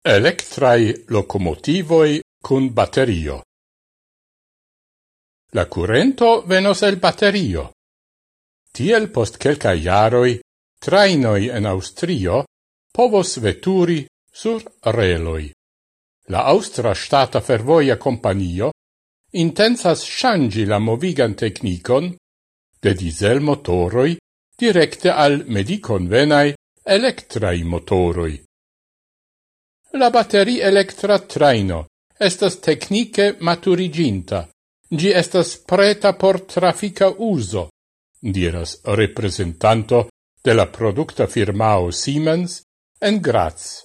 Electrai locomotivoi cun batterio. La currento venos el batterio. Tiel post quelca iaroi, trainoi en Austrio povos veturi sur reloi. La Austra Stata Fervoia Companio intensas shangi la movigan technicon de diesel motoroi directe al medicon venai electrai motoroi. La bateri electra traino estas tecnice maturiginta. Gi estas preta por trafica uso, diras representanto de la producta firmao Siemens en Graz.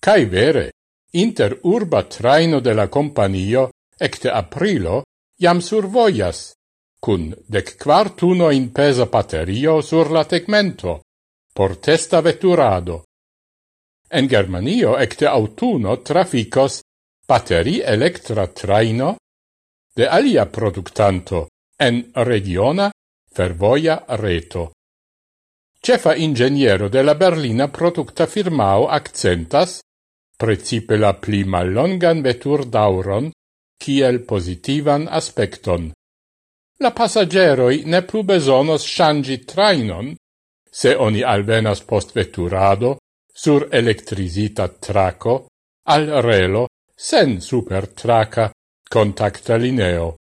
Cai vere, inter urba traino de la companio ecte aprilo jam survoias, cun dec quartuno in pesa paterio sur la tegmento, por testa veturado, En Germanio ecte autuno traficos batteri electra traino de alia productanto en regiona fervoia reto. Cefa ingeniero de la Berlina producta firmao accentas precipe la pli mallongan vetur dauron kiel positivan aspecton. La passageroi ne plu besonos shangi trainon, se oni alvenas post veturado sur electrisita traco al relo sen super traca contacta lineo.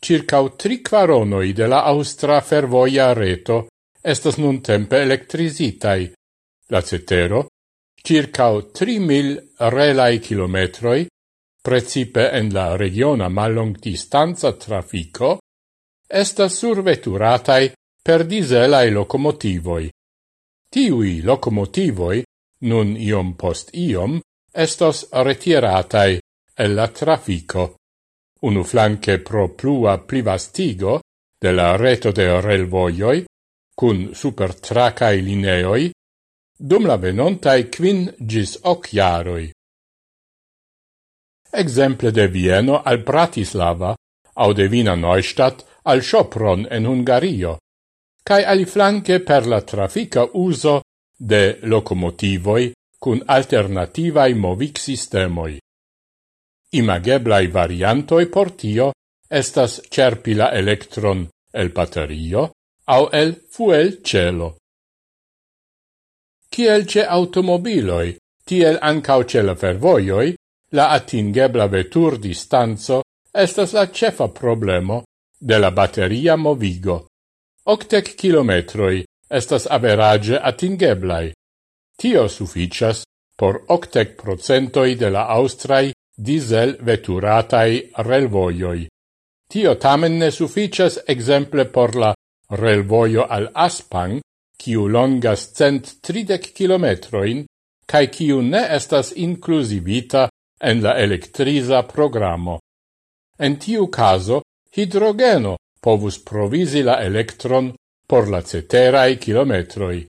Circau tri quaronoi de la austra fervoia reto estas nun tempe electrisitai. La cetero, circau tri mil relai kilometroi, precipe en la regiona mallong distanza trafico, estas surveturatai per dieselai locomotivoi. Tiui locomotivoi, nun iom post iom, estos retiratai el la trafico. Unu flanque pro plua plivastigo de la reto de relvoioi, cun supertracai lineoi, dum la venontai quin gis hoc jaroi. Exemple de Vieno al Bratislava, au de Vina Neustadt al Sopron en Hungario, cae aliflanque per la trafica uso de locomotivoi cun alternativai movic sistemoi. Imageblai variantoi por tio estas cerpi la electron el baterio au el fuel celo. Ciel ce automobiloi, tiel ancau ce la fervoioi, la atingebla vetur distanzo estas la cefa problemo de la bateria movigo octec kilometroi estas average atingeblai. Tio sufficias por octec procentoi de la austrai diesel veturatai relvoioi. Tio tamen ne sufficias exemple por la relvoio al Aspan, kiu longas cent tridec kilometroin, cae kiu ne estas inclusivita en la electriza programo. En tiu caso, hidrogeno povus provisi la electron por la ceterae kilometroi.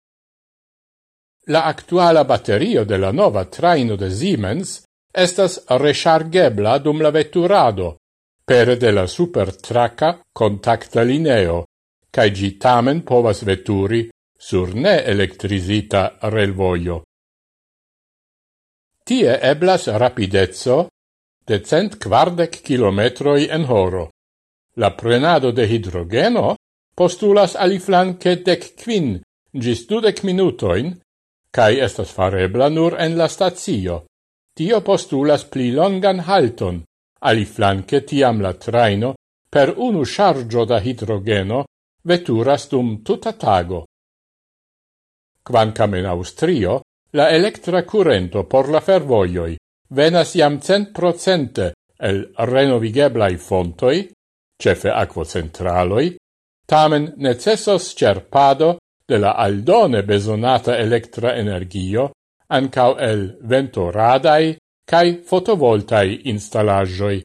La actuala batterio de la nova traino de Siemens estas rechargebla dum la vetturado per de la supertraca contacta lineo, cae gi tamen povas vetturi sur ne electrisita relvoio. Tie eblas rapidezzo de cent quardec kilometroi en horo. La prenado de hidrogeno postulas aliflanque dec quin gis dudec minutoin, cae estas farebla nur en la stazio. Tio postulas pli longan halton, aliflanque tiam la traino per unu chargio da hidrogeno veturas dum tuta tago. Quancam in Austrio, la electra currento por la fervoioi venas iam cent procente el renovigeblai fontoi, cefe aquocentraloi, tamen necessos cerpado de la aldone besonata electra energio ancau el ventoradai cae fotovoltai installagioi.